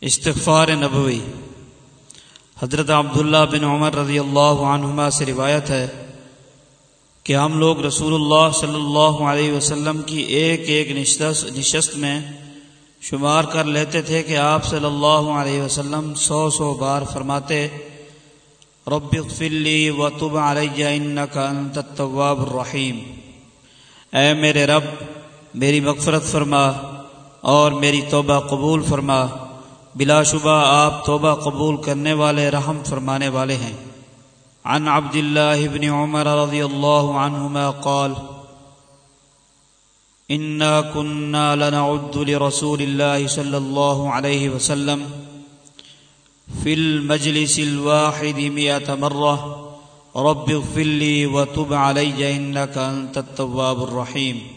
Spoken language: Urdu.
استغفار نبوی۔ حضرت عبداللہ بن عمر رضی اللہ عنہما سے روایت ہے کہ ہم لوگ رسول اللہ صلی اللہ علیہ وسلم کی ایک ایک نشست میں شمار کر لیتے تھے کہ آپ صلی اللہ علیہ وسلم سو سو بار فرماتے، رب فلی و تب علیہ انت التواب الرحیم۔ اے میرے رب، میری مغفرت فرما اور میری توبہ قبول فرما۔ بلا شبہ آپ توبہ قبول کرنے والے، رحم فرمانے والے ہیں۔ عن عبد الله بن عمر رضي الله عنهما قال إنا كنا لنعد لرسول الله صلى الله عليه وسلم في المجلس الواحد مئة مرة، رب اغفر لي وتب علي إنك أنت التواب الرحيم